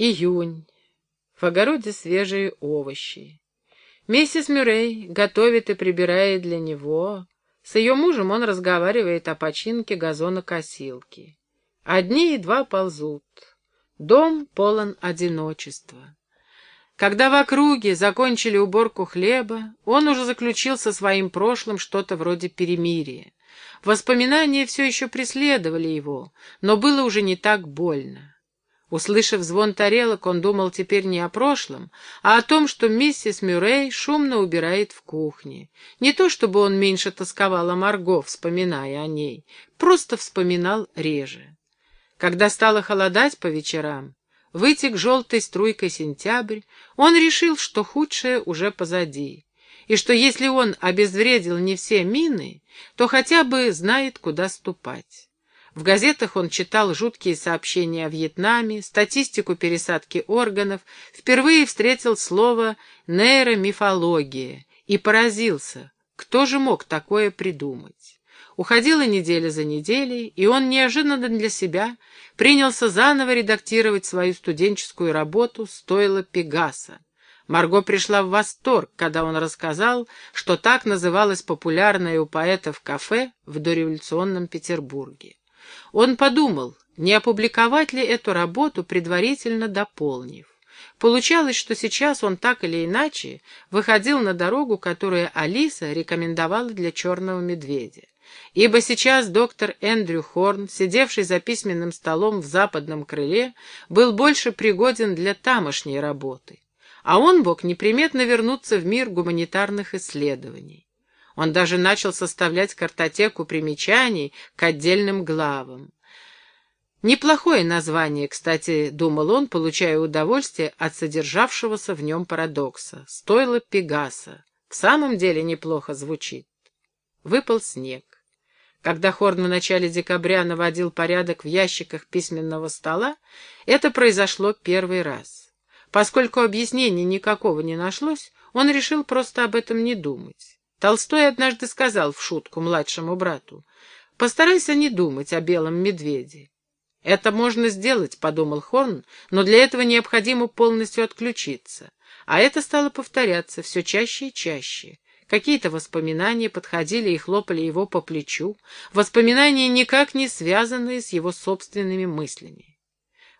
Июнь. В огороде свежие овощи. Миссис Мюррей готовит и прибирает для него. С ее мужем он разговаривает о починке газонокосилки. Одни едва ползут. Дом полон одиночества. Когда в округе закончили уборку хлеба, он уже заключил со своим прошлым что-то вроде перемирия. Воспоминания все еще преследовали его, но было уже не так больно. Услышав звон тарелок, он думал теперь не о прошлом, а о том, что миссис Мюррей шумно убирает в кухне. Не то чтобы он меньше тосковал о Марго, вспоминая о ней, просто вспоминал реже. Когда стало холодать по вечерам, вытек желтой струйкой сентябрь, он решил, что худшее уже позади, и что если он обезвредил не все мины, то хотя бы знает, куда ступать. В газетах он читал жуткие сообщения о Вьетнаме, статистику пересадки органов, впервые встретил слово «нейромифология» и поразился, кто же мог такое придумать. Уходила неделя за неделей, и он неожиданно для себя принялся заново редактировать свою студенческую работу «Стоило Пегаса». Марго пришла в восторг, когда он рассказал, что так называлось популярное у поэтов кафе в дореволюционном Петербурге. Он подумал, не опубликовать ли эту работу, предварительно дополнив. Получалось, что сейчас он так или иначе выходил на дорогу, которую Алиса рекомендовала для черного медведя. Ибо сейчас доктор Эндрю Хорн, сидевший за письменным столом в западном крыле, был больше пригоден для тамошней работы. А он мог неприметно вернуться в мир гуманитарных исследований. Он даже начал составлять картотеку примечаний к отдельным главам. Неплохое название, кстати, думал он, получая удовольствие от содержавшегося в нем парадокса. Стоило Пегаса. В самом деле неплохо звучит. Выпал снег. Когда Хорн в начале декабря наводил порядок в ящиках письменного стола, это произошло первый раз. Поскольку объяснений никакого не нашлось, он решил просто об этом не думать. Толстой однажды сказал в шутку младшему брату, «Постарайся не думать о белом медведе». «Это можно сделать», — подумал Хорн, «но для этого необходимо полностью отключиться». А это стало повторяться все чаще и чаще. Какие-то воспоминания подходили и хлопали его по плечу, воспоминания, никак не связанные с его собственными мыслями.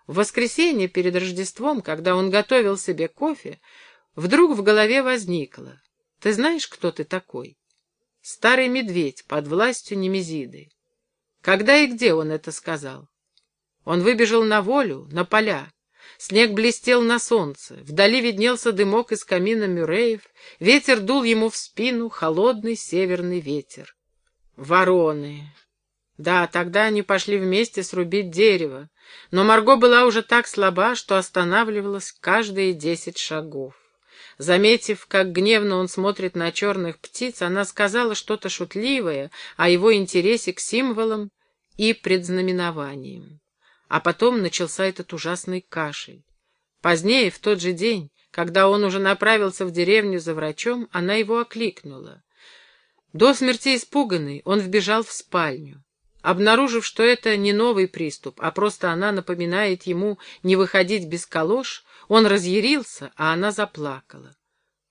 В воскресенье перед Рождеством, когда он готовил себе кофе, вдруг в голове возникло ты знаешь, кто ты такой? Старый медведь под властью Немезиды. Когда и где он это сказал? Он выбежал на волю, на поля. Снег блестел на солнце, вдали виднелся дымок из камина Мюреев, ветер дул ему в спину, холодный северный ветер. Вороны. Да, тогда они пошли вместе срубить дерево, но Марго была уже так слаба, что останавливалась каждые десять шагов. Заметив, как гневно он смотрит на черных птиц, она сказала что-то шутливое о его интересе к символам и предзнаменованиям. А потом начался этот ужасный кашель. Позднее, в тот же день, когда он уже направился в деревню за врачом, она его окликнула. До смерти испуганный, он вбежал в спальню. Обнаружив, что это не новый приступ, а просто она напоминает ему не выходить без калош, он разъярился, а она заплакала.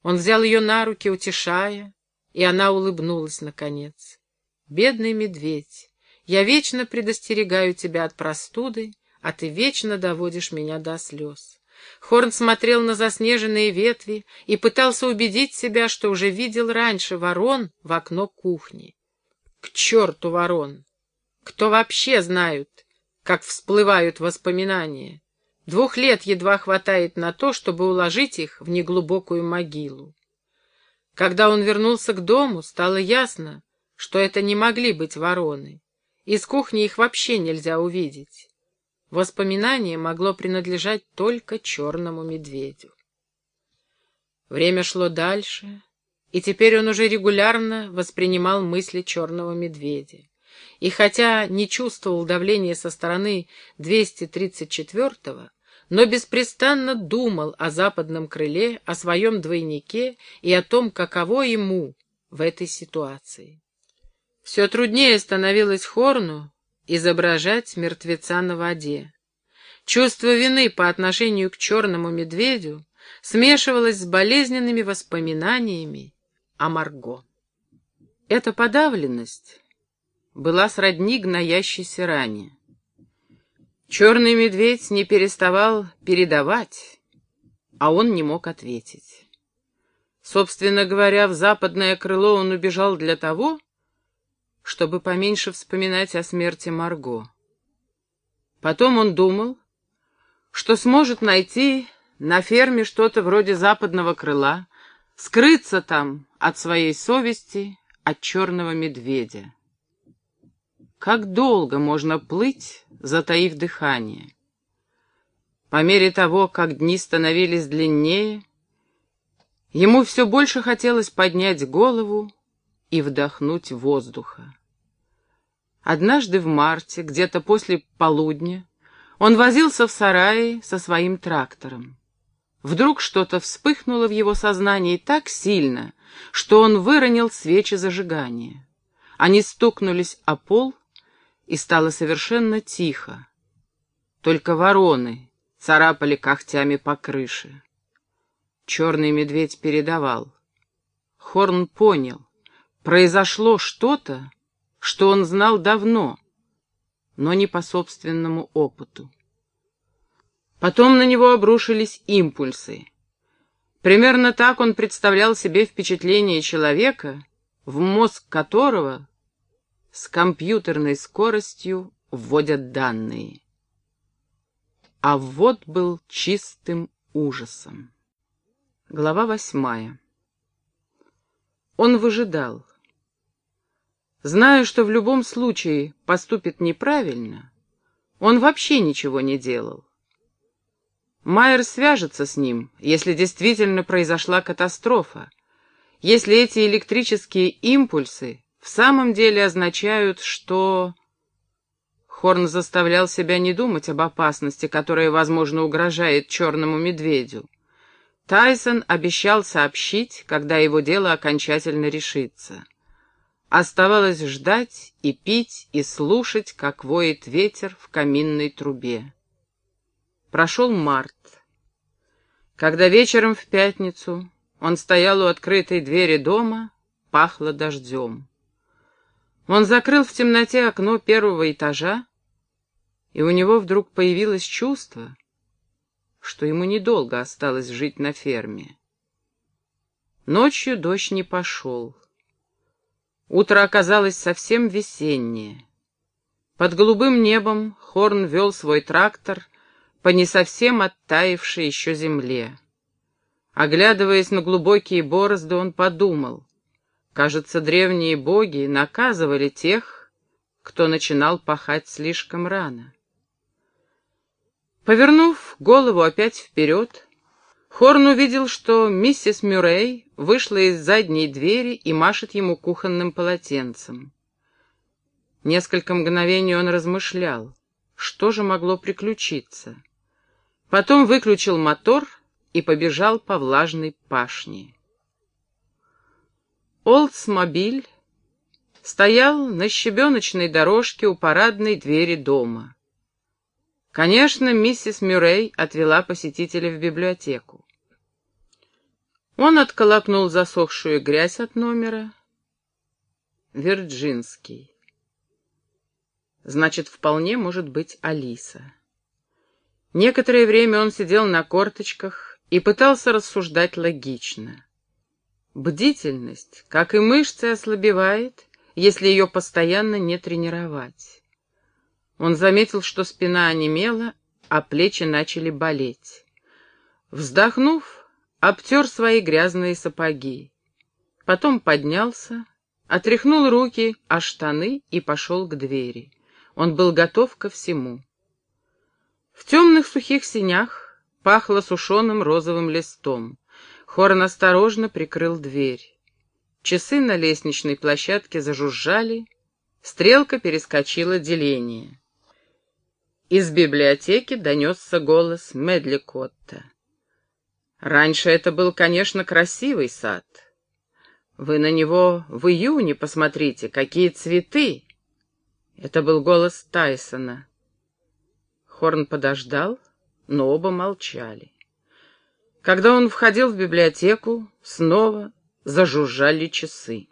Он взял ее на руки, утешая, и она улыбнулась наконец. «Бедный медведь, я вечно предостерегаю тебя от простуды, а ты вечно доводишь меня до слез». Хорн смотрел на заснеженные ветви и пытался убедить себя, что уже видел раньше ворон в окно кухни. К черту ворон! Кто вообще знает, как всплывают воспоминания? Двух лет едва хватает на то, чтобы уложить их в неглубокую могилу. Когда он вернулся к дому, стало ясно, что это не могли быть вороны. Из кухни их вообще нельзя увидеть. Воспоминание могло принадлежать только черному медведю. Время шло дальше, и теперь он уже регулярно воспринимал мысли черного медведя. И хотя не чувствовал давления со стороны 234-го, но беспрестанно думал о западном крыле, о своем двойнике и о том, каково ему в этой ситуации. Все труднее становилось Хорну изображать мертвеца на воде. Чувство вины по отношению к черному медведю смешивалось с болезненными воспоминаниями о Марго. Эта подавленность была сродни гноящейся ране. Черный медведь не переставал передавать, а он не мог ответить. Собственно говоря, в западное крыло он убежал для того, чтобы поменьше вспоминать о смерти Марго. Потом он думал, что сможет найти на ферме что-то вроде западного крыла, скрыться там от своей совести, от черного медведя. Как долго можно плыть, затаив дыхание? По мере того, как дни становились длиннее, ему все больше хотелось поднять голову и вдохнуть воздуха. Однажды в марте, где-то после полудня, он возился в сарае со своим трактором. Вдруг что-то вспыхнуло в его сознании так сильно, что он выронил свечи зажигания. Они стукнулись о пол, и стало совершенно тихо. Только вороны царапали когтями по крыше. Черный медведь передавал. Хорн понял, произошло что-то, что он знал давно, но не по собственному опыту. Потом на него обрушились импульсы. Примерно так он представлял себе впечатление человека, в мозг которого с компьютерной скоростью вводят данные. А ввод был чистым ужасом. Глава восьмая. Он выжидал. Зная, что в любом случае поступит неправильно, он вообще ничего не делал. Майер свяжется с ним, если действительно произошла катастрофа, если эти электрические импульсы в самом деле означают, что... Хорн заставлял себя не думать об опасности, которая, возможно, угрожает черному медведю. Тайсон обещал сообщить, когда его дело окончательно решится. Оставалось ждать и пить, и слушать, как воет ветер в каминной трубе. Прошел март. Когда вечером в пятницу он стоял у открытой двери дома, пахло дождем. Он закрыл в темноте окно первого этажа, и у него вдруг появилось чувство, что ему недолго осталось жить на ферме. Ночью дождь не пошел. Утро оказалось совсем весеннее. Под голубым небом Хорн вел свой трактор по не совсем оттаившей еще земле. Оглядываясь на глубокие борозды, он подумал, Кажется, древние боги наказывали тех, кто начинал пахать слишком рано. Повернув голову опять вперед, Хорн увидел, что миссис Мюррей вышла из задней двери и машет ему кухонным полотенцем. Несколько мгновений он размышлял, что же могло приключиться. Потом выключил мотор и побежал по влажной пашне. Олдсмобиль стоял на щебеночной дорожке у парадной двери дома. Конечно, миссис Мюррей отвела посетителя в библиотеку. Он отколопнул засохшую грязь от номера. Вирджинский. Значит, вполне может быть Алиса. Некоторое время он сидел на корточках и пытался рассуждать логично. Бдительность, как и мышцы, ослабевает, если ее постоянно не тренировать. Он заметил, что спина онемела, а плечи начали болеть. Вздохнув, обтер свои грязные сапоги. Потом поднялся, отряхнул руки о штаны и пошел к двери. Он был готов ко всему. В темных сухих синях пахло сушеным розовым листом. Хорн осторожно прикрыл дверь. Часы на лестничной площадке зажужжали, стрелка перескочила деление. Из библиотеки донесся голос Медли Котта. Раньше это был, конечно, красивый сад. Вы на него в июне посмотрите, какие цветы! Это был голос Тайсона. Хорн подождал, но оба молчали. Когда он входил в библиотеку, снова зажужжали часы.